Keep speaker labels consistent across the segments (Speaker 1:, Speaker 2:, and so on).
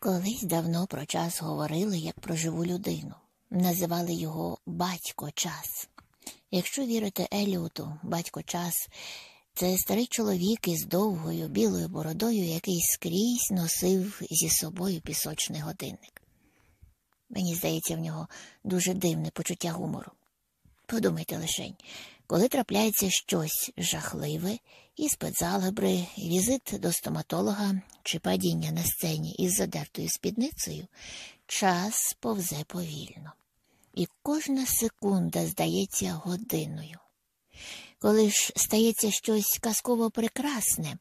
Speaker 1: Колись давно про час говорили як про живу людину. Називали його батько час. Якщо вірити Еліоту, батько час це старий чоловік із довгою білою бородою, який скрізь носив зі собою пісочний годинник. Мені здається, в нього дуже дивне почуття гумору. Подумайте лишень, коли трапляється щось жахливе, іспит з алгебри, візит до стоматолога чи падіння на сцені із задертою спідницею, час повзе повільно, і кожна секунда здається годиною. Коли ж стається щось казково прекрасне,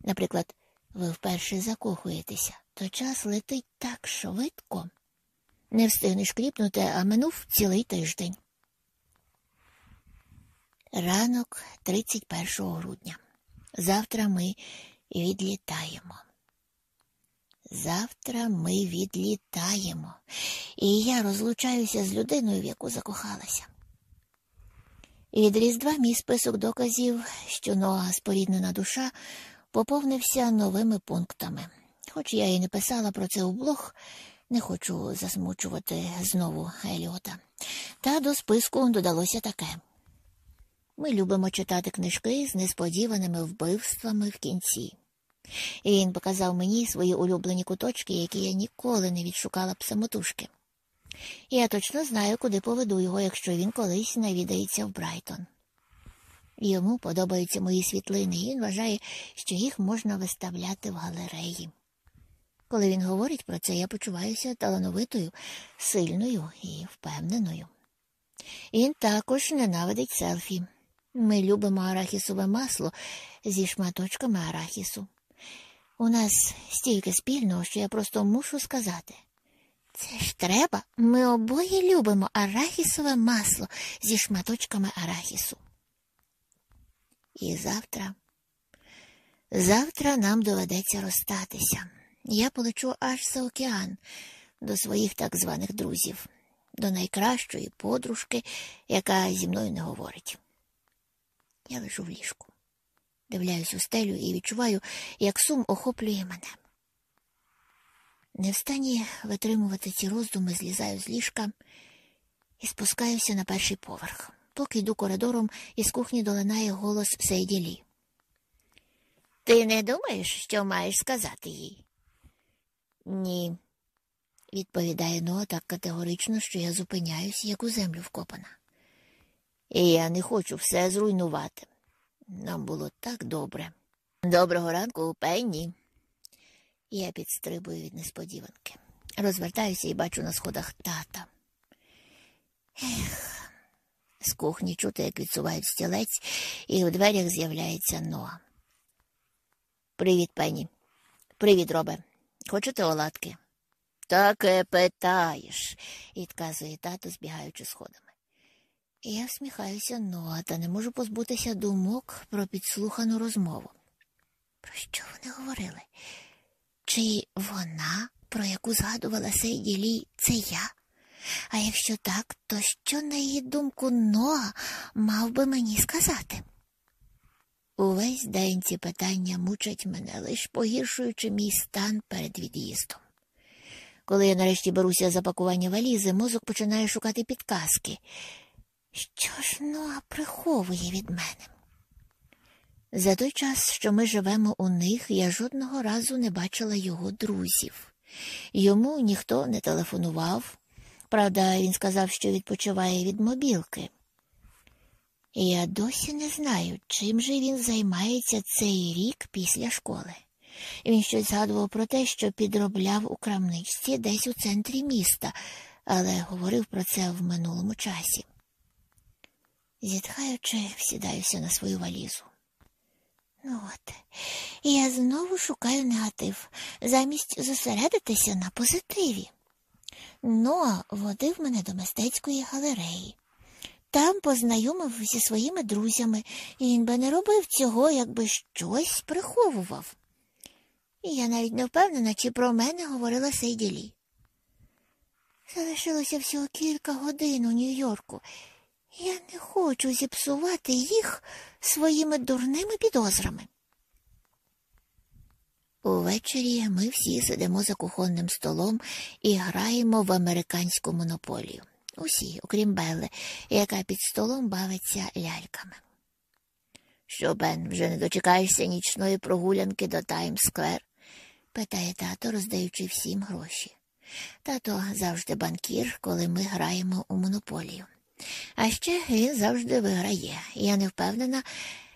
Speaker 1: наприклад, ви вперше закохуєтеся, то час летить так швидко. Не встигнеш кліпнути, а минув цілий тиждень. Ранок 31 грудня. Завтра ми відлітаємо. Завтра ми відлітаємо, і я розлучаюся з людиною, в яку закохалася. Від Різдва мій список доказів, що нога споріднена душа, поповнився новими пунктами. Хоч я і не писала про це у блог, не хочу засмучувати знову Еліота. Та до списку додалося таке. Ми любимо читати книжки з несподіваними вбивствами в кінці. І він показав мені свої улюблені куточки, які я ніколи не відшукала б самотужки. Я точно знаю, куди поведу його, якщо він колись навідається в Брайтон. Йому подобаються мої світлини, і він вважає, що їх можна виставляти в галереї. Коли він говорить про це, я почуваюся талановитою, сильною і впевненою. Він також ненавидить селфі. Ми любимо арахісове масло зі шматочками арахісу. У нас стільки спільного, що я просто мушу сказати. Це ж треба, ми обоє любимо арахісове масло зі шматочками арахісу. І завтра, завтра нам доведеться розстатися. Я полечу аж за океан до своїх так званих друзів, до найкращої подружки, яка зі мною не говорить. Я лежу в ліжку, дивляюсь у стелю і відчуваю, як сум охоплює мене. Не в стані витримувати ці роздуми, злізаю з ліжка і спускаюся на перший поверх. Поки йду коридором, із кухні долинає голос Сейділі. Ти не думаєш, що маєш сказати їй? Ні, відповідає Ноа так категорично, що я зупиняюсь, як у землю вкопана. І я не хочу все зруйнувати. Нам було так добре. Доброго ранку, Пенні. Я підстрибую від несподіванки. Розвертаюся і бачу на сходах тата. Ех, з кухні чути, як відсувають стілець, і у дверях з'являється Ноа. Привіт, Пенні. Привіт, Робе. Хочете оладки? Таке питаєш, відказує тато, збігаючи сходами. Я всміхаюся Ноа, та не можу позбутися думок про підслухану розмову. Про що вони говорили? Чи вона, про яку згадувала Сейді Лі, це я? А якщо так, то що, на її думку, Ноа мав би мені сказати? Увесь день ці питання мучать мене, лиш погіршуючи мій стан перед від'їздом. Коли я нарешті беруся за пакування валізи, мозок починає шукати підказки. Що ж Ноа приховує від мене? За той час, що ми живемо у них, я жодного разу не бачила його друзів. Йому ніхто не телефонував. Правда, він сказав, що відпочиває від мобілки. Я досі не знаю, чим же він займається цей рік після школи. Він щось згадував про те, що підробляв у крамничці десь у центрі міста, але говорив про це в минулому часі. Зітхаючи, сідаюся на свою валізу. Ну от, я знову шукаю негатив, замість зосередитися на позитиві. Ноа водив мене до мистецької галереї. Там познайомив зі своїми друзями, і він би не робив цього, якби щось приховував. І я навіть не впевнена, чи про мене говорила Сейділі. Залишилося всього кілька годин у Нью-Йорку. Я не хочу зіпсувати їх своїми дурними підозрами. Увечері ми всі сидимо за кухонним столом і граємо в американську монополію. Усі, окрім Белли, яка під столом бавиться ляльками. Що, Бен, вже не дочекаєшся нічної прогулянки до Таймс-сквер? питає тато, роздаючи всім гроші. Тато завжди банкір, коли ми граємо у монополію. А ще він завжди виграє. Я не впевнена,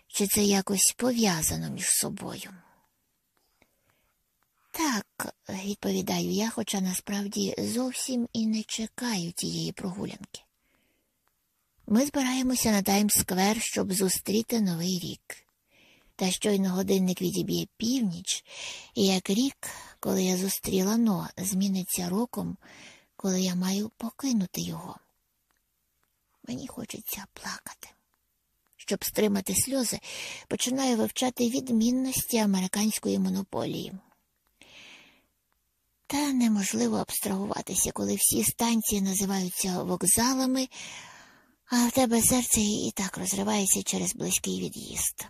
Speaker 1: чи це якось пов'язано між собою. Так, відповідаю я, хоча насправді зовсім і не чекаю тієї прогулянки. Ми збираємося на Таймс-сквер, щоб зустріти новий рік. Та щойно годинник відіб'є північ, і як рік, коли я зустріла но, зміниться роком, коли я маю покинути його. Мені хочеться плакати. Щоб стримати сльози, починаю вивчати відмінності американської монополії. Та неможливо абстрагуватися, коли всі станції називаються вокзалами, а в тебе серце і так розривається через близький від'їзд.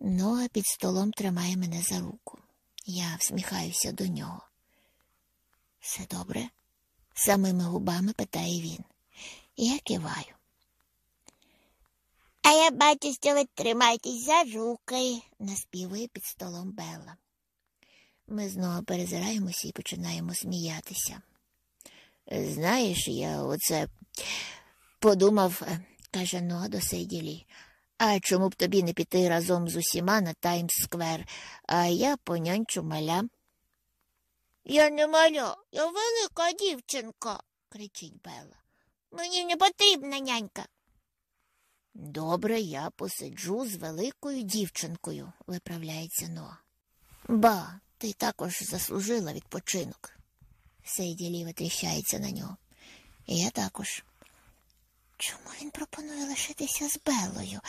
Speaker 1: Ноа під столом тримає мене за руку. Я всміхаюся до нього. Все добре? Самими губами питає він. Я киваю. А я бачу, що ви тримаєтесь за руки, наспівує під столом Белла. Ми знову перезираємося і починаємо сміятися. Знаєш, я оце подумав, каже Ноа до Сейділі. А чому б тобі не піти разом з усіма на Таймс-сквер, а я понянчу маля. Я не маля, я велика дівчинка, кричить Белла. Мені не потрібна нянька. Добре, я посиджу з великою дівчинкою, виправляється Ноа. Ба, ти також заслужила відпочинок. Сейділі витріщається на нього. І я також. Чому він пропонує лишитися з Белою,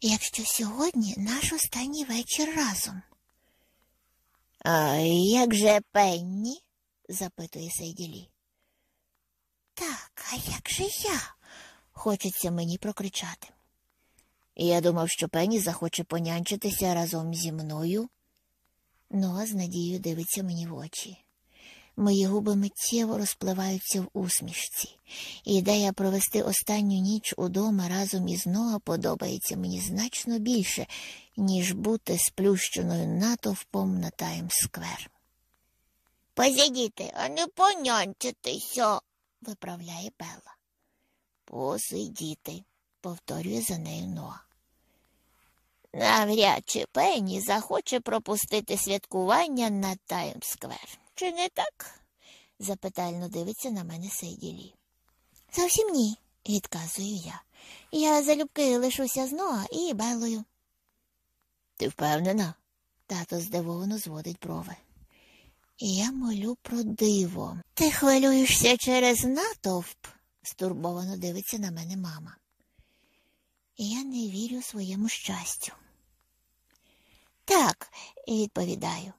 Speaker 1: якщо сьогодні наш останній вечір разом? А як же Пенні? запитує Сейділі. Так, а як же я? Хочеться мені прокричати. Я думав, що Пенні захоче понянчитися разом зі мною. Ноа з надією дивиться мені в очі. Мої губи миттєво розпливаються в усмішці. Ідея провести останню ніч удома разом із Ноа подобається мені значно більше, ніж бути сплющеною натовпом на Таймс-сквер. Посидіти, а не понянчитися, виправляє Белла. Посидіти, повторює за нею Ноа. Навряд чи Пенні захоче пропустити святкування на Таймс-сквер. Чи не так? запитально дивиться на мене Сейді Лі. Зовсім ні, відказую я. Я залюбки лишуся з Ноа і Белою. Ти впевнена? Тато здивовано зводить брови. Я молю про диво. Ти хвилюєшся через натовп? стурбовано дивиться на мене мама. Я не вірю своєму щастю. Так, відповідаю.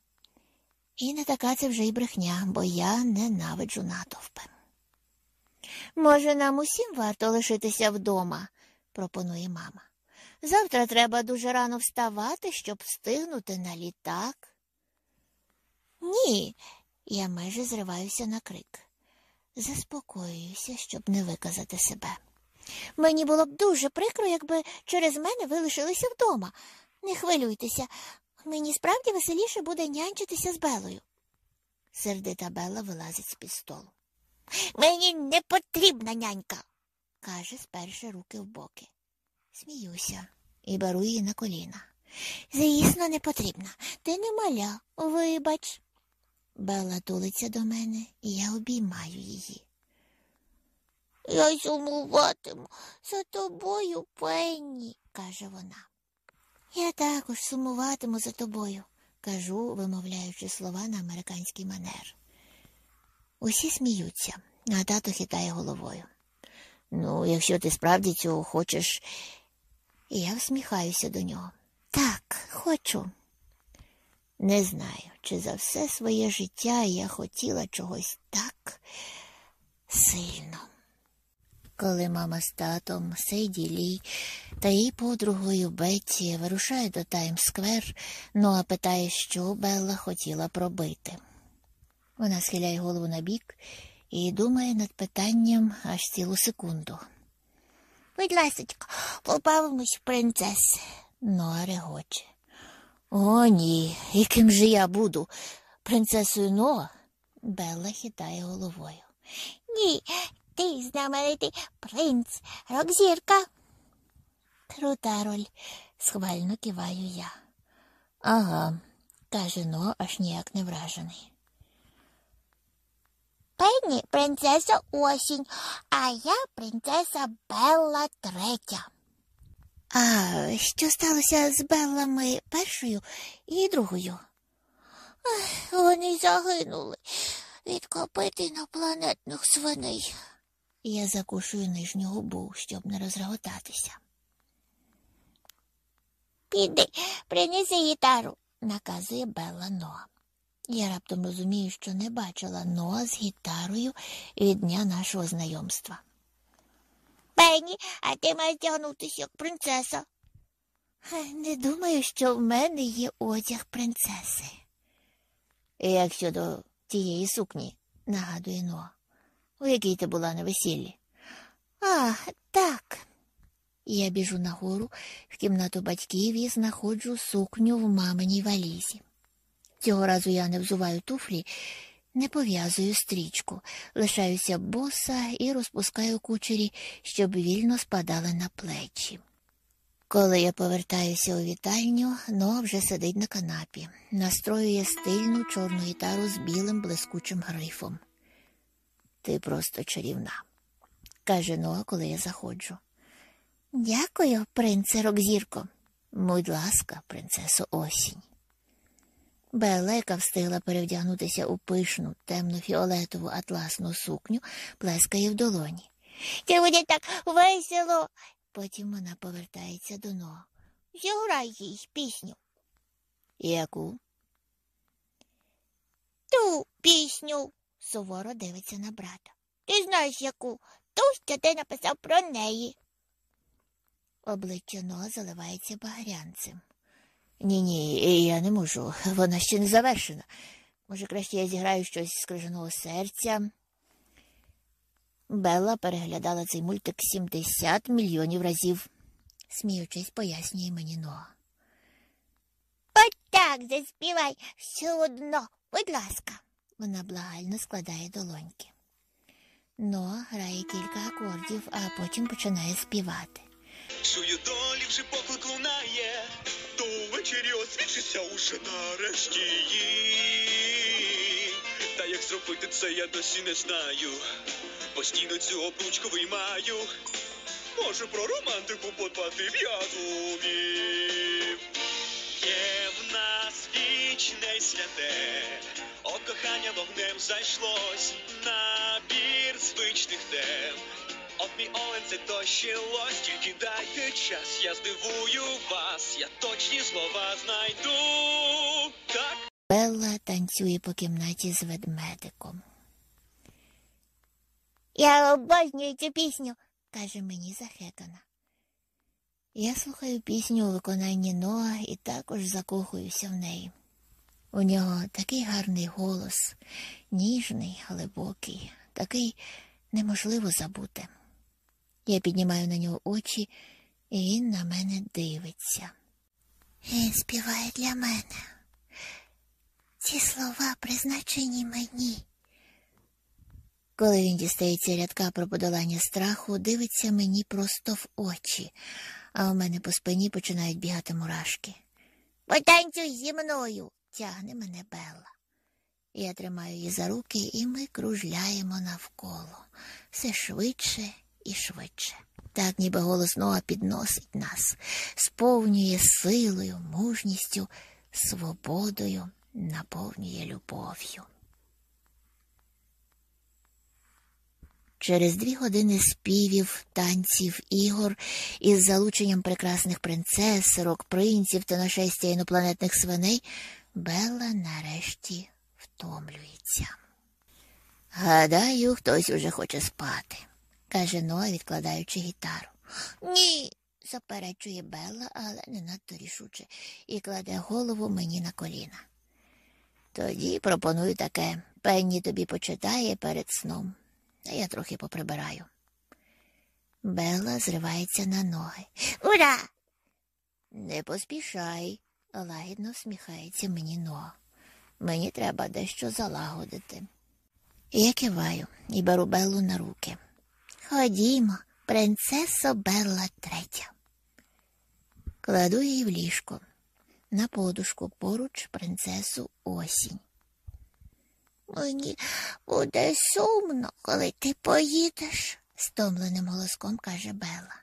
Speaker 1: І не така це вже й брехня, бо я ненавиджу натовпи. Може, нам усім варто лишитися вдома, пропонує мама. Завтра треба дуже рано вставати, щоб встигнути на літак. Ні, я майже зриваюся на крик. Заспокоююся, щоб не виказати себе. Мені було б дуже прикро, якби через мене ви лишилися вдома. Не хвилюйтеся, мені справді веселіше буде нянчитися з Белою. Сердита Бела вилазить з під столу. Мені не потрібна нянька, каже, сперши руки в боки. Сміюся і беру її на коліна. Звісно, не потрібна. Ти не маля, вибач. Бела тулиться до мене, і я обіймаю її. Я сумуватиму за тобою, Пенні, каже вона. Я також сумуватиму за тобою, кажу, вимовляючи слова на американський манер. Усі сміються, а тато хитає головою. Ну, якщо ти справді цього хочеш, і я всміхаюся до нього. Так, хочу. Не знаю, чи за все своє життя я хотіла чогось так сильно. Коли мама з татом, Сейді Лі та її подругою Бетті вирушає до Таймс-сквер, Ноа питає, що Белла хотіла б робити. Вона схиляє голову на бік і думає над питанням аж цілу секунду. Будь ласочка, побавимось принцеси. Ноа регоче. О, ні, яким же я буду? Принцесою Ноа? Белла хитає головою. Ні, ти знаменитий принц, рок-зірка. Крута роль, схвально киваю я. Ага, каже Ноа, аж ніяк не вражений. Пенні принцеса осінь, а я принцеса Белла третя. А що сталося з Беллами першою і другою? Ех, Вони загинули від копит інопланетних свиней. Я закушую нижню губу, щоб не розреготатися. Піди, принеси гітару, наказує Белла Ноа. Я раптом розумію, що не бачила Ноа з гітарою від дня нашого знайомства. Пенні, а ти маєш тягнутися як принцеса. Не думаю, що в мене є одяг принцеси. Як щодо тієї сукні, нагадує Ноа, у якій ти була на весіллі. А, так. Я біжу нагору в кімнату батьків і знаходжу сукню в маминій валізі. Цього разу я не взуваю туфлі, не пов'язую стрічку, лишаюся боса і розпускаю кучері, щоб вільно спадали на плечі. Коли я повертаюся у вітальню, Ноа вже сидить на канапі, настроює стильну чорну гітару з білим блискучим грифом. Ти просто чарівна, каже Ноа, коли я заходжу. Дякую, принце Рокзірко. Будь ласка, принцесо осінь. Белла, яка встигла перевдягнутися у пишну, темно-фіолетову атласну сукню, плескає в долоні. Це буде так весело. Потім вона повертається до Ноа. Зіграй їй пісню. Яку? Ту пісню, суворо дивиться на брата. Ти знаєш яку? Ту, що ти написав про неї. Обличчя Ноа заливається багрянцем. Ні, ні, я не можу. Вона ще не завершена. Може, краще я зіграю щось з крижаного серця. Белла переглядала цей мультик 70 мільйонів разів, сміючись, пояснює мені Ноа. От так заспівай все одно, будь ласка. Вона благально складає долоньки. Ноа грає кілька акордів, а потім починає співати.
Speaker 2: Чую долі вже поклик лунає, то ввечері освічиться уже нарешті їй. Та як зробити це, я досі не знаю. Постійно цю обручку виймаю. Може про романтику подбати я зумів. Є в нас вічне святе, от кохання вогнем зайшлось, набір звичних тем. От мій олень це дощилось, тільки дайте час, я здивую вас, я точні слова знайду. Так.
Speaker 1: Белла танцює по кімнаті з ведмедиком. Я обожнюю цю пісню, каже мені захекана. Я слухаю пісню у виконанні Ноа і також закохуюся в неї. У нього такий гарний голос, ніжний, глибокий, такий неможливо забути. Я піднімаю на нього очі, і він на мене дивиться. Він співає для мене. Ці слова призначені мені. Коли він дістається рядка про подолання страху, дивиться мені просто в очі, а у мене по спині починають бігати мурашки. Потанцюй зі мною, тягне мене Белла. Я тримаю її за руки, і ми кружляємо навколо все швидше і швидше. Так ніби голос Ноа підносить нас, сповнює силою, мужністю, свободою, наповнює любов'ю. Через дві години співів, танців, ігор із залученням прекрасних принцес, рок принців та нашестя інопланетних свиней Белла нарешті втомлюється. Гадаю, хтось уже хоче спати, каже Ноа, відкладаючи гітару. Ні, заперечує Белла, але не надто рішуче, і кладе голову мені на коліна. Тоді пропоную таке. Пенні тобі почитає перед сном, а я трохи поприбираю. Белла зривається на ноги. Ура! Не поспішай, лагідно всміхається мені Ноа. Мені треба дещо залагодити. Я киваю і беру Беллу на руки. Ходімо, принцесо Белла третя. Кладу її в ліжко, на подушку поруч принцесу осінь. Мені буде сумно, коли ти поїдеш, стомленим голоском каже Белла.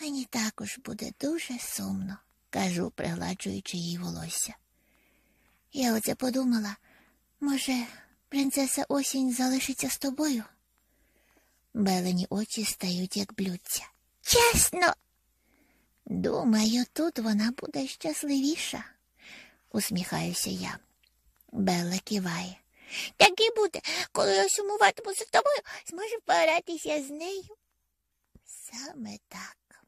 Speaker 1: Мені також буде дуже сумно, кажу, пригладжуючи її волосся. Я оце подумала, може, принцеса осінь залишиться з тобою? Белені очі стають, як блюдця. Чесно. Думаю, тут вона буде щасливіша, усміхаюся я. Белла киває. Так і буде, коли я сумуватиму за тобою, зможу поратися з нею. Саме так.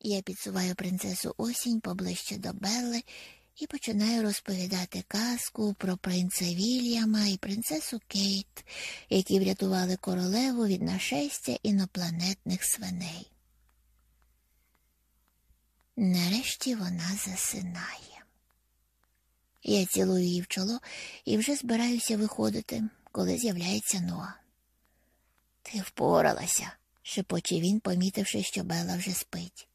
Speaker 1: Я підсуваю принцесу осінь поближче до Белли і починаю розповідати казку про принца Вільяма і принцесу Кейт, які врятували королеву від нашестя інопланетних свиней. Нарешті вона засинає. Я цілую її в чоло і вже збираюся виходити, коли з'являється Ноа. Ти впоралася, шепоче він, помітивши, що Бела вже спить.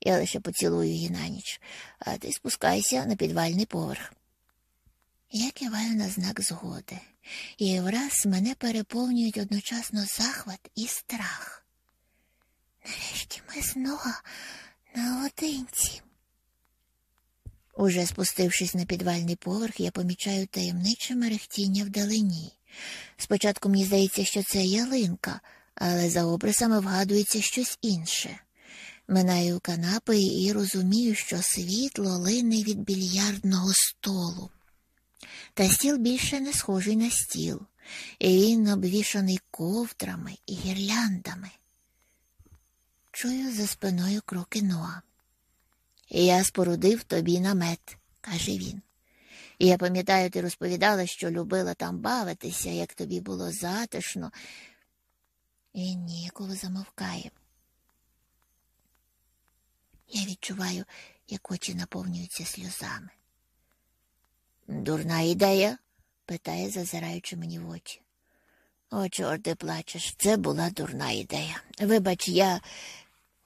Speaker 1: Я лише поцілую її на ніч, а ти спускайся на підвальний поверх. Я киваю на знак згоди, і враз мене переповнюють одночасно захват і страх. Нарешті ми знову наодинці. Уже спустившись на підвальний поверх, я помічаю таємниче мерехтіння вдалині. Спочатку мені здається, що це ялинка, але за обрисами вгадується щось інше. Минаю канапи і розумію, що світло лине від більярдного столу. Та стіл більше не схожий на стіл, і він обвішаний ковдрами і гірляндами. Чую за спиною кроки Ноа. Я спорудив тобі намет, каже він. Я пам'ятаю, ти розповідала, що любила там бавитися, як тобі було затишно. Він ніяково замовкає. Я відчуваю, як очі наповнюються сльозами. Дурна ідея? питає, зазираючи мені в очі. О, чорт ти плачеш, це була дурна ідея. Вибач, я.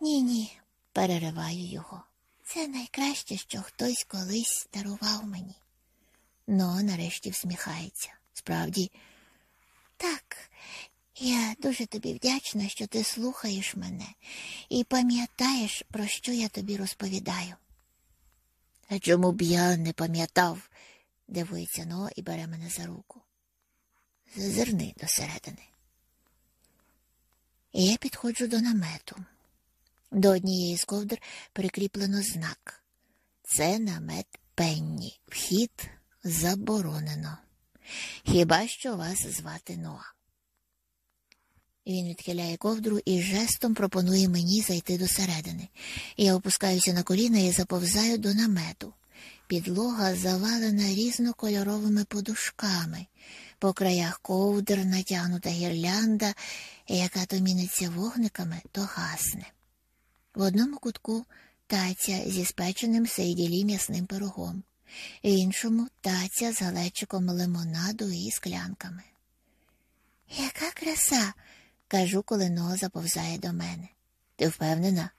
Speaker 1: Ні, ні, перериваю його. Це найкраще, що хтось колись дарував мені. Но нарешті всміхається. Справді, так, я дуже тобі вдячна, що ти слухаєш мене і пам'ятаєш, про що я тобі розповідаю. А чому б я не пам'ятав? дивується Но і бере мене за руку. Зазирни досередини. І я підходжу до намету. До однієї з ковдр прикріплено знак. Це намет пенні. Вхід заборонено. Хіба що вас звати Ноа. Він відхиляє ковдру і жестом пропонує мені зайти до середини. Я опускаюся на коліна і заповзаю до намету. Підлога завалена різнокольоровими подушками, по краях ковдр натягнута гірлянда, яка то міниться вогниками, то гасне. В одному кутку таця зі спеченим сейділі м'ясним пирогом, в іншому таця з галечиком лимонаду і склянками. Яка краса, кажу, коли Ноа заповзає до мене. Ти впевнена?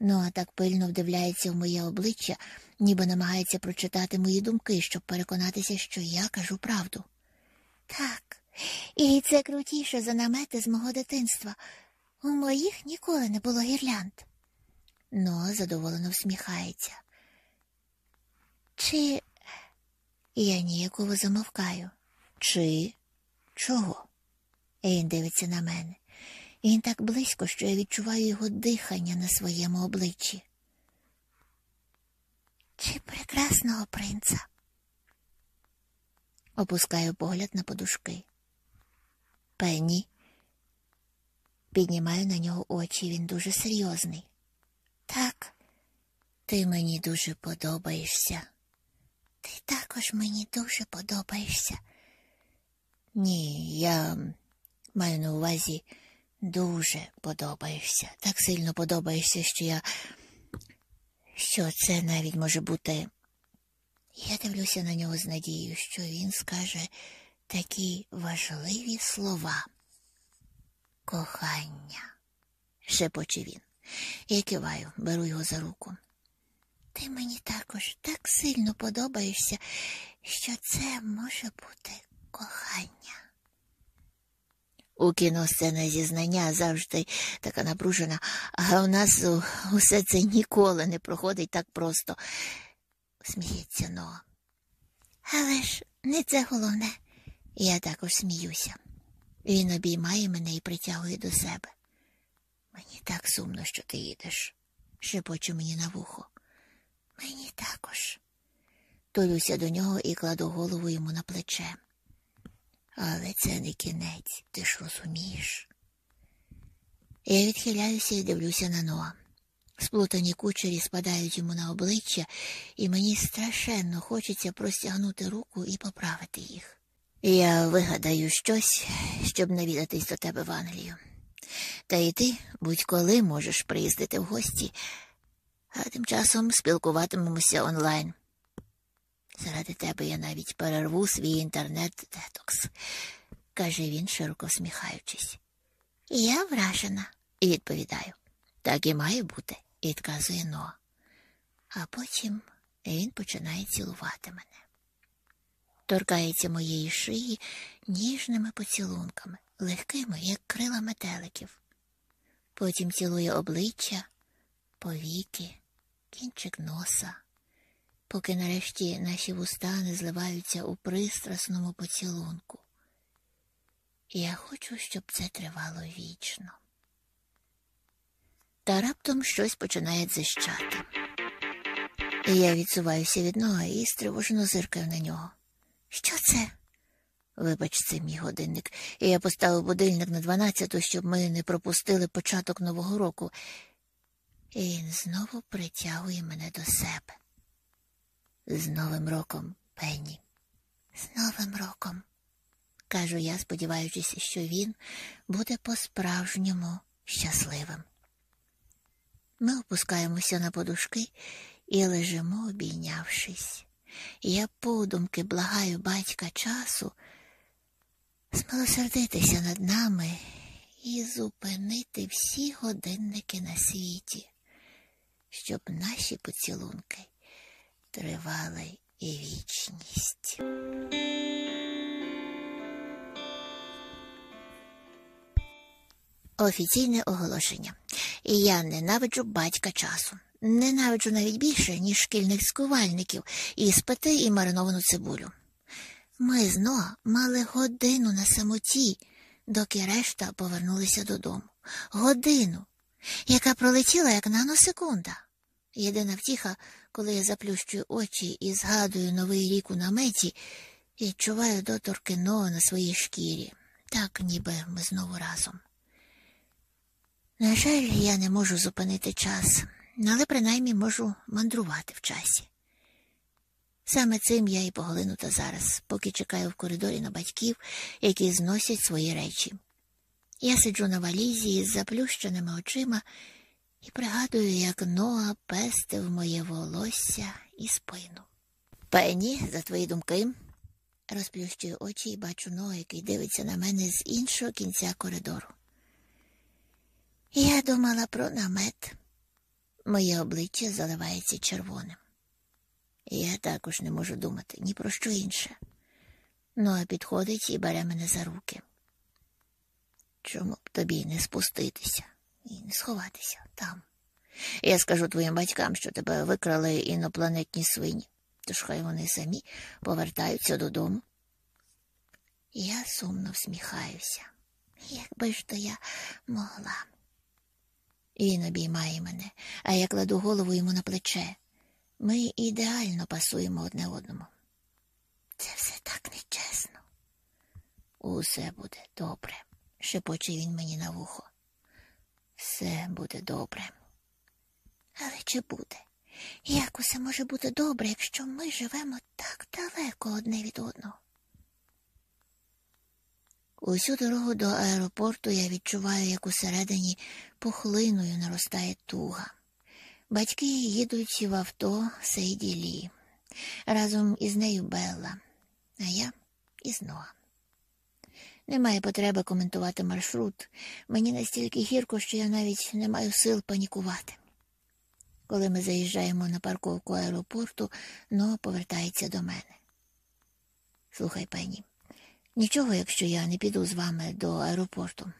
Speaker 1: Ноа так пильно вдивляється в моє обличчя, ніби намагається прочитати мої думки, щоб переконатися, що я кажу правду. Так, і це крутіше за намети з мого дитинства. У моїх ніколи не було гірлянд. Ноа задоволено всміхається. Чи я ніяково замовкаю? Чи чого? Він дивиться на мене. Він так близько, що я відчуваю його дихання на своєму обличчі. Чи прекрасного принца? Опускаю погляд на подушки. Пенні. Піднімаю на нього очі, він дуже серйозний. Так, ти мені дуже подобаєшся. Ти також мені дуже подобаєшся. Ні, я маю на увазі дуже подобаєшся. Так сильно подобаєшся, що я. що це навіть може бути. Я дивлюся на нього з надією, що він скаже такі важливі слова. Кохання, шепоче він. Я киваю, беру його за руку. Ти мені також так сильно подобаєшся, що це може бути кохання. У кіно сцена зізнання завжди така напружена, а у нас усе це ніколи не проходить так просто, сміється Ноа. Але ж не це головне. Я також сміюся. Він обіймає мене і притягує до себе. Мені так сумно, що ти їдеш, шепочу мені на вухо. Мені також. Тулюся до нього і кладу голову йому на плече. Але це не кінець, ти ж розумієш. Я відхиляюся і дивлюся на Ноа. Сплутані кучері спадають йому на обличчя, і мені страшенно хочеться простягнути руку і поправити їх. Я вигадаю щось, щоб навідатись до тебе в Англію. Та й ти будь-коли можеш приїздити в гості, а тим часом спілкуватимемося онлайн. Заради тебе я навіть перерву свій інтернет-детокс, каже він, широко всміхаючись. Я вражена, і відповідаю. Так і має бути, відказує Ноа. А потім він починає цілувати мене. Торкається моєї шиї ніжними поцілунками, легкими, як крила метеликів. Потім цілує обличчя, повіки, кінчик носа поки нарешті наші вуста не зливаються у пристрасному поцілунку. Я хочу, щоб це тривало вічно. Та раптом щось починає дзищати. Я відсуваюся від нога і стривожено зиркаю на нього. Що це? Вибач, це мій годинник, і я поставив будильник на дванадцяту, щоб ми не пропустили початок Нового року. І він знову притягує мене до себе. З Новим роком, Пенні. З Новим роком, кажу я, сподіваючись, що він буде по-справжньому щасливим. Ми опускаємося на подушки і лежимо, обійнявшись. Я подумки благаю батька часу змилосердитися над нами і зупинити всі годинники на світі, щоб наші поцілунки тривали і вічність. Офіційне оголошення. Я ненавиджу батька часу. Ненавиджу навіть більше, ніж шкільних скувальників, іспити і мариновану цибулю. Ми з Ноа мали годину на самоті, доки решта повернулися додому. Годину, яка пролетіла як наносекунда. Єдина втіха, коли я заплющую очі і згадую новий рік у наметі, відчуваю доторки Ноа на своїй шкірі, так ніби ми знову разом. На жаль, я не можу зупинити час, але принаймні можу мандрувати в часі. Саме цим я і поглинута зараз, поки чекаю в коридорі на батьків, які зносять свої речі. Я сиджу на валізі із заплющеними очима і пригадую, як Ноа пестив моє волосся і спину. Пенні, за твої думки, розплющую очі і бачу Ноа, який дивиться на мене з іншого кінця коридору. Я думала про намет. Моє обличчя заливається червоним. Я також не можу думати ні про що інше. Ноа підходить і бере мене за руки. Чому б тобі не спуститися? І не сховатися там. Я скажу твоїм батькам, що тебе викрали інопланетні свині, тож хай вони самі повертаються додому. Я сумно всміхаюся. Якби ж то я могла. Він обіймає мене, а я кладу голову йому на плече. Ми ідеально пасуємо одне одному. Це все так нечесно. Усе буде добре, шепоче він мені на вухо все буде добре. Але чи буде? Як усе може бути добре, якщо ми живемо так далеко одне від одного? Усю дорогу до аеропорту я відчуваю, як усередині пухлиною наростає туга. Батьки їдуть в авто Сейді Лі. Разом із нею Белла, а я із Ноа. Немає потреби коментувати маршрут. Мені настільки гірко, що я навіть не маю сил панікувати. Коли ми заїжджаємо на парковку аеропорту, Ноа повертається до мене. Слухай, пені, нічого, якщо я не піду з вами до аеропорту.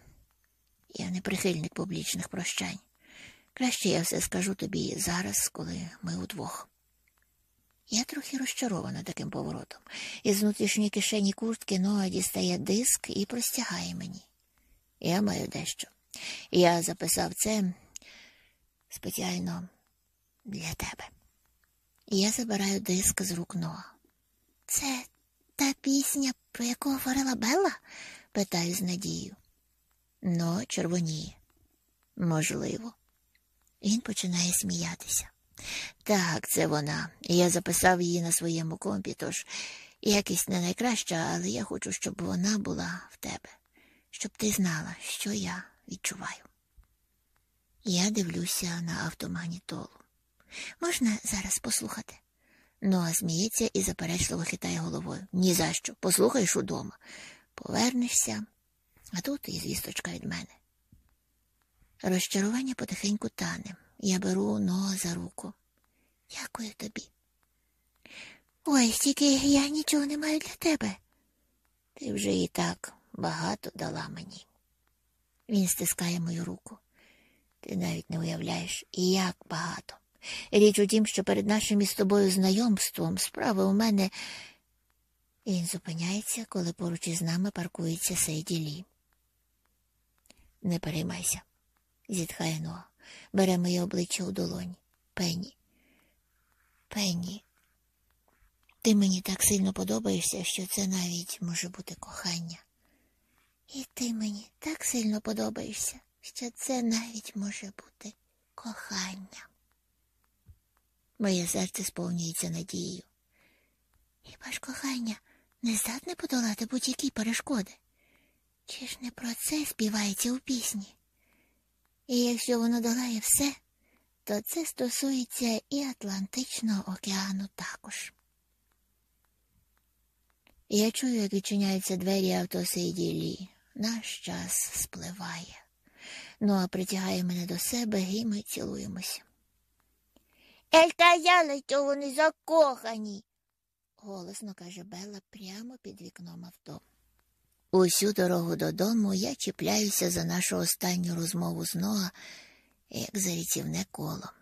Speaker 1: Я не прихильник публічних прощань. Краще я все скажу тобі зараз, коли ми удвох. Я трохи розчарована таким поворотом. Із внутрішньої кишені куртки Ноа дістає диск і простягає мені. Я маю дещо. Я записав це спеціально для тебе. Я забираю диск з рук Ноа. Це та пісня, про яку говорила Белла? питаю з надією. Но червоніє. Можливо. Він починає сміятися. Так, це вона. Я записав її на своєму компі, тож якість не найкраща, але я хочу, щоб вона була в тебе, щоб ти знала, що я відчуваю. Я дивлюся на автомагнітолу. Можна зараз послухати? Ноа сміється і заперечливо хитає головою. Ні за що. Послухаєш удома. Повернешся, а тут і звісточка від мене. Розчарування потихеньку тане. Я беру Ноа за руку. Дякую тобі. Ой, тільки я нічого не маю для тебе. Ти вже і так багато дала мені. Він стискає мою руку. Ти навіть не уявляєш, як багато. Річ у тім, що перед нашим із тобою знайомством справи у мене. Він зупиняється, коли поруч із нами паркується Сейді Лі. Не переймайся, зітхає Ноа бере моє обличчя у долоні. Пенні. Пенні, ти мені так сильно подобаєшся, що це навіть може бути кохання. І ти мені так сильно подобаєшся, що це навіть може бути кохання. Моє серце сповнюється надією. Хіба ж кохання не здатне подолати будь-які перешкоди? Чи ж не про це співається у пісні? І якщо воно долає все, то це стосується і Атлантичного океану також. Я чую, як відчиняються двері автосиділі. Наш час спливає. Ну, а притягає мене до себе, і ми цілуємося. Я сказала, що вони закохані, голосно каже Белла прямо під вікном авто. Усю дорогу додому я чіпляюся за нашу останню розмову з Ноа, як за рятівне коло.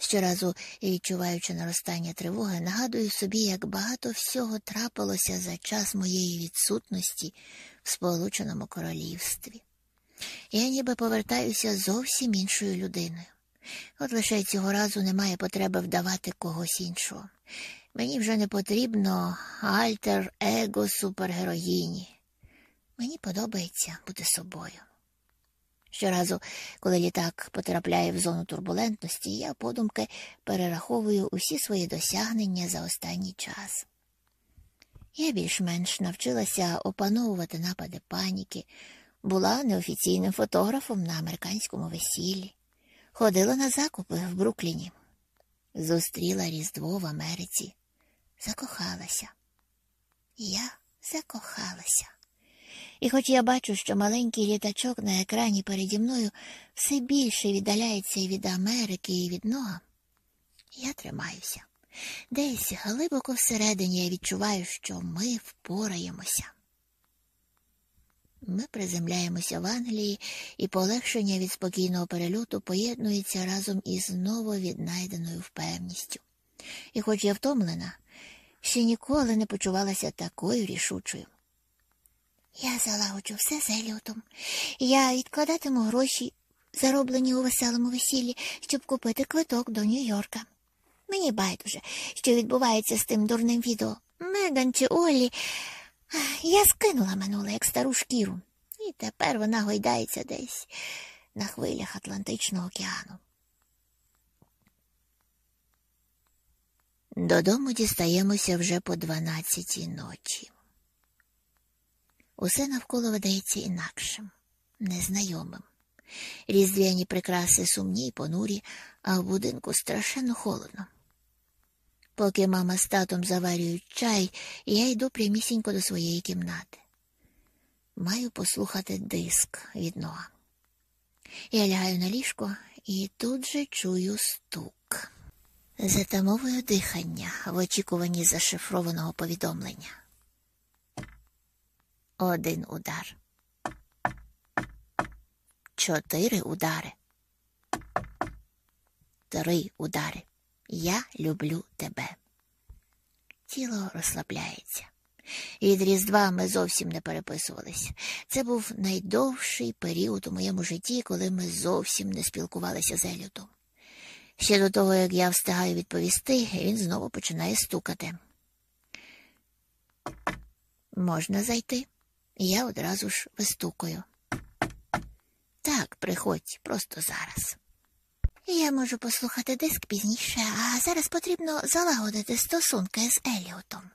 Speaker 1: Щоразу, відчуваючи наростання тривоги, нагадую собі, як багато всього трапилося за час моєї відсутності в Сполученому Королівстві. Я ніби повертаюся зовсім іншою людиною. От лише цього разу немає потреби вдавати когось іншого. Мені вже не потрібно альтер его супергероїні. Мені подобається бути собою. Щоразу, коли літак потрапляє в зону турбулентності, я подумки перераховую усі свої досягнення за останній час. Я більш-менш навчилася опановувати напади паніки, була неофіційним фотографом на американському весіллі, ходила на закупи в Брукліні, зустріла Різдво в Америці, закохалася. Я закохалася. І хоч я бачу, що маленький літачок на екрані переді мною все більше віддаляється від Америки і від нога, я тримаюся. Десь глибоко всередині я відчуваю, що ми впораємося. Ми приземляємося в Англії, і полегшення від спокійного перельоту поєднується разом із нововіднайденою впевністю. І хоч я втомлена, ще ніколи не почувалася такою рішучою. Я залагоджу все з Еліотом. Я відкладатиму гроші, зароблені у веселому весіллі, щоб купити квиток до Нью-Йорка. Мені байдуже, що відбувається з тим дурним відео. Меган чи Олі. Я скинула минуле, як стару шкіру, і тепер вона гойдається десь на хвилях Атлантичного океану. Додому дістаємося вже по дванадцятій ночі. Усе навколо видається інакшим, незнайомим. Різдвяні прикраси сумні й понурі, а в будинку страшенно холодно. Поки мама з татом заварюють чай, я йду прямісінько до своєї кімнати. Маю послухати диск від Ноа. Я лягаю на ліжко і тут же чую стук. Затамовую дихання в очікуванні зашифрованого повідомлення. Один удар. Чотири удари. Три удари. Я люблю тебе. Тіло розслабляється. Від Різдва ми зовсім не переписувались. Це був найдовший період у моєму житті, коли ми зовсім не спілкувалися з Елютом. Ще до того, як я встигаю відповісти, він знову починає стукати. Можна зайти? Я одразу ж вистукаю. Так, приходь просто зараз. Я можу послухати диск пізніше, а зараз потрібно залагодити стосунки з Еліотом.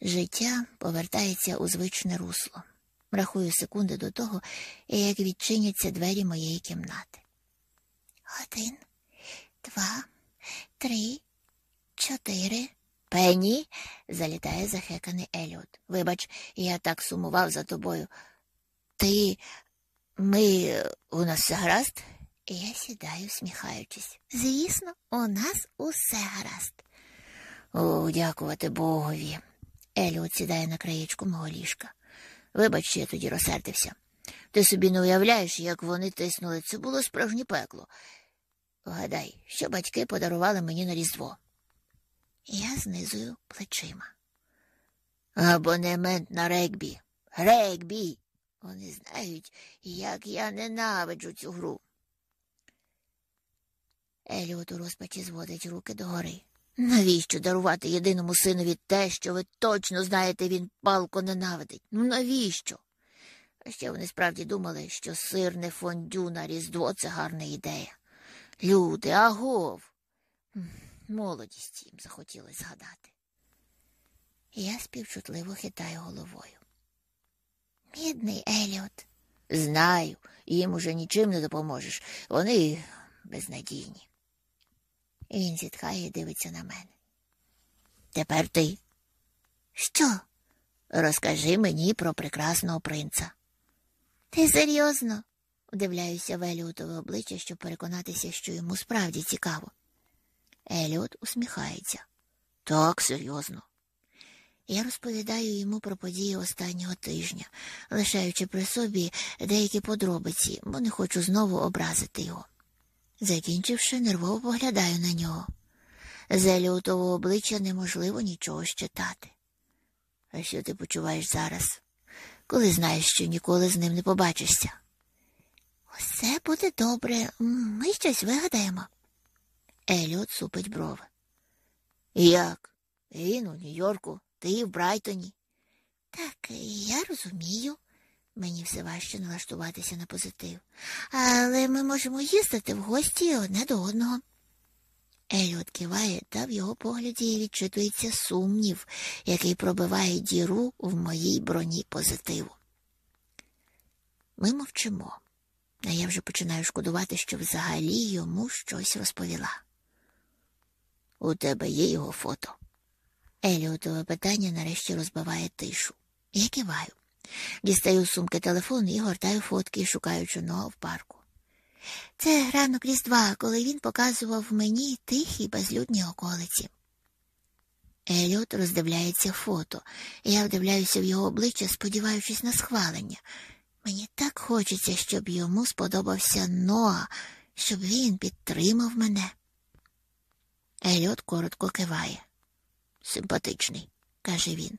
Speaker 1: Життя повертається у звичне русло. Рахую секунди до того, як відчиняться двері моєї кімнати. Один, два, три, чотири. Пенні, залітає захеканий Еліот. Вибач, я так сумував за тобою. Ти. Ми у нас все гаразд? Я сідаю, сміхаючись. Звісно, у нас усе гаразд. О, дякувати Богові. Еліот сідає на краєчку мого ліжка. Вибач, я тоді розсердився. Ти собі не уявляєш, як вони тиснули. Це було справжнє пекло. Гадай, що батьки подарували мені на Різдво. Я знизую плечима. Абонемент на регбі. Регбі. Вони знають, як я ненавиджу цю гру. Еліот у розпачі зводить руки догори. Навіщо дарувати єдиному синові те, що ви точно знаєте, він палко ненавидить? Ну навіщо? А ще вони справді думали, що сирне фондю на Різдво це гарна ідея. Люди, агов. Молодість їм захотілося згадати. Я співчутливо хитаю головою. Бідний Еліот. Знаю, їм уже нічим не допоможеш. Вони безнадійні. Він зітхає і дивиться на мене. Тепер ти. Що? Розкажи мені про прекрасного принца. Ти серйозно? Вдивляюся в Еліотове обличчя, щоб переконатися, що йому справді цікаво. Еліот усміхається. Так, серйозно. Я розповідаю йому про події останнього тижня, лишаючи при собі деякі подробиці, бо не хочу знову образити його. Закінчивши, нервово поглядаю на нього. З Еліотового обличчя неможливо нічого щитати. А що ти почуваєш зараз, коли знаєш, що ніколи з ним не побачишся? Усе буде добре, ми щось вигадаємо. Еліот супить брови. Як? Він у Нью-Йорку, ти в Брайтоні. Так, я розумію. Мені все важче налаштуватися на позитив. Але ми можемо їздити в гості одне до одного. Еліот киває, та в його погляді відчитується сумнів, який пробиває діру в моїй броні позитиву. Ми мовчимо, а я вже починаю шкодувати, що взагалі йому щось розповіла. У тебе є його фото. Еліотове питання нарешті розбиває тишу. Я киваю. Дістаю сумки телефон і гортаю фотки, шукаючи нього в парку. Це ранок Різдва, коли він показував мені тихі безлюдні околиці. Еліот роздивляється фото, я вдивляюся в його обличчя, сподіваючись на схвалення. Мені так хочеться, щоб йому сподобався Ноа, щоб він підтримав мене. Еліот коротко киває. Симпатичний, каже він,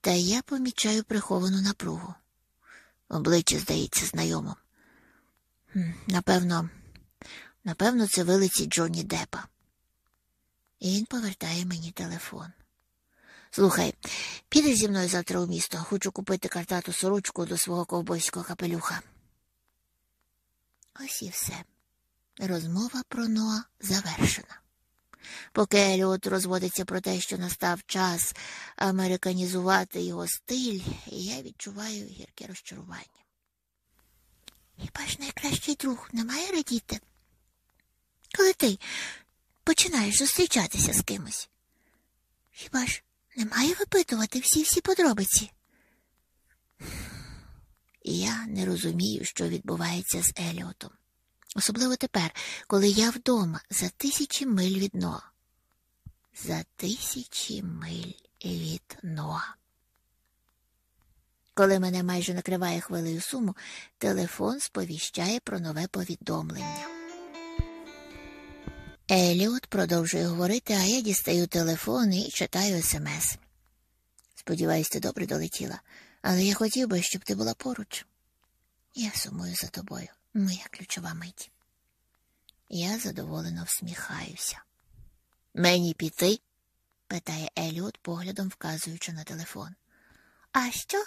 Speaker 1: та я помічаю приховану напругу. Обличчя здається знайомим. Напевно, напевно, це вилиці Джонні Депа. І він повертає мені телефон. Слухай, підеш зі мною завтра у місто, хочу купити картату сорочку до свого ковбойського капелюха. Ось і все. Розмова про Ноа завершена. Поки Еліот розводиться про те, що настав час американізувати його стиль, я відчуваю гірке розчарування. Хіба ж найкращий друг не має радіти? Коли ти починаєш зустрічатися з кимось? Хіба ж не має випитувати всі всі подробиці? Я не розумію, що відбувається з Еліотом. Особливо тепер, коли я вдома за тисячі миль від Ноа. За тисячі миль від Ноа. Коли мене майже накриває хвилею суму, телефон сповіщає про нове повідомлення. Еліот продовжує говорити, а я дістаю телефон і читаю смс. Сподіваюсь, ти добре долетіла, але я хотів би, щоб ти була поруч. Я сумую за тобою, моя ключова мить. Я задоволено всміхаюся. Мені піти? питає Еліот, поглядом вказуючи на телефон. А що?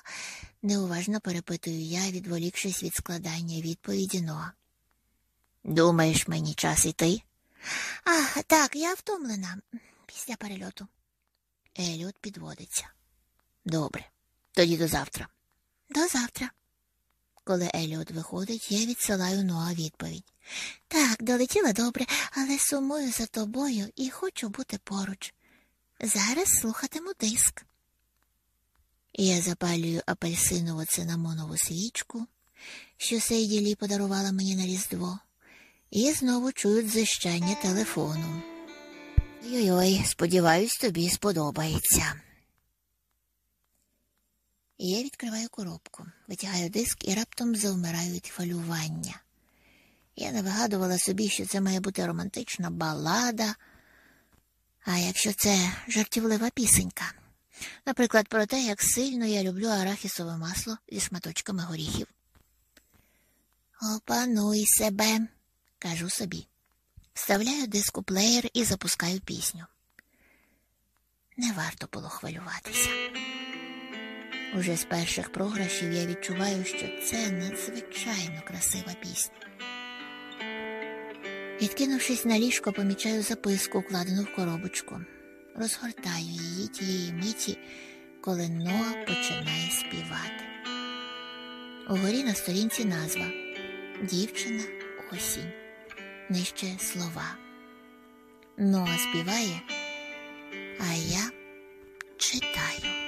Speaker 1: неуважно перепитую я, відволікшись від складання відповіді Ноа. Думаєш, мені час іти? А, так, я втомлена після перельоту. Еліот підводиться. Добре, тоді до завтра. До завтра. Коли Еліот виходить, я відсилаю Ноа відповідь. Так, долетіла добре, але сумую за тобою і хочу бути поруч. Зараз слухатиму диск. Я запалюю апельсинову цинамонову свічку, що Сейділі подарувала мені на Різдво, і знову чую дзищання телефону. Йой-ой, сподіваюсь, тобі сподобається. Я відкриваю коробку, витягаю диск і раптом завмираю від хвилювання. Я не вигадувала собі, що це має бути романтична балада, а якщо це жартівлива пісенька. Наприклад, про те, як сильно я люблю арахісове масло зі шматочками горіхів. Опануй себе, кажу собі. Вставляю диск у плеєр і запускаю пісню. Не варто було хвилюватися. Уже з перших програшів я відчуваю, що це надзвичайно красива пісня. Відкинувшись на ліжко, помічаю записку, вкладену в коробочку. Розгортаю її тієї миті, коли Ноа починає співати. Угорі на сторінці назва Дівчина осінь. Нижче слова. Ноа співає, а я читаю.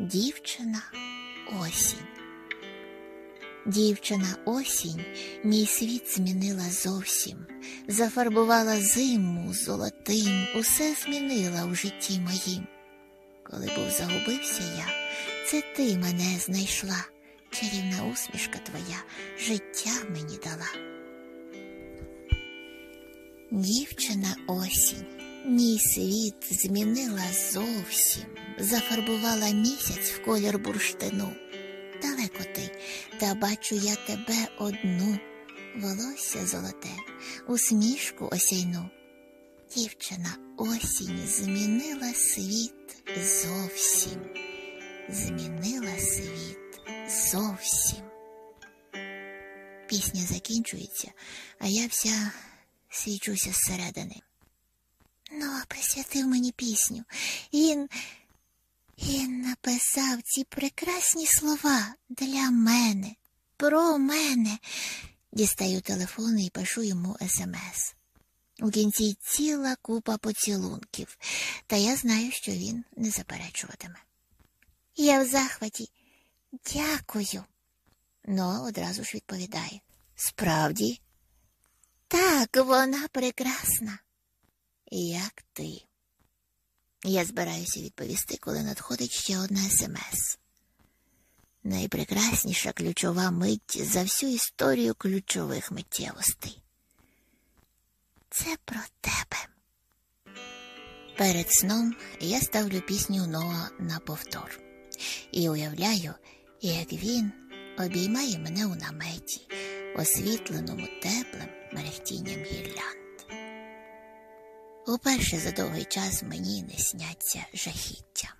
Speaker 1: Дівчина осінь. Дівчина осінь мій світ змінила зовсім, зафарбувала зиму золотим, усе змінила у житті моїм. Коли був загубився я, це ти мене знайшла, чарівна усмішка твоя життя мені дала. Дівчина осінь, мій світ змінила зовсім, зафарбувала місяць в колір бурштину далеко ти, та бачу я тебе одну, волосся золоте, усмішку осяйну. Дівчина осінь змінила світ зовсім, змінила світ зовсім. Пісня закінчується, а я вся свічуся зсередини. Ну, присвятив мені пісню. Він він написав ці прекрасні слова для мене, про мене. Дістаю телефон і пишу йому смс. У кінці ціла купа поцілунків, та я знаю, що він не заперечуватиме. Я в захваті. Дякую. Но одразу ж відповідає. Справді, так, вона прекрасна, як ти. Я збираюся відповісти, коли надходить ще одна смс. Найпрекрасніша ключова мить за всю історію ключових миттєвостей. Це про тебе. Перед сном я ставлю пісню Ноа на повтор і уявляю, як він обіймає мене у наметі, освітленому теплим мерехтінням гірлянд. Уперше за довгий час мені не сняться жахіття.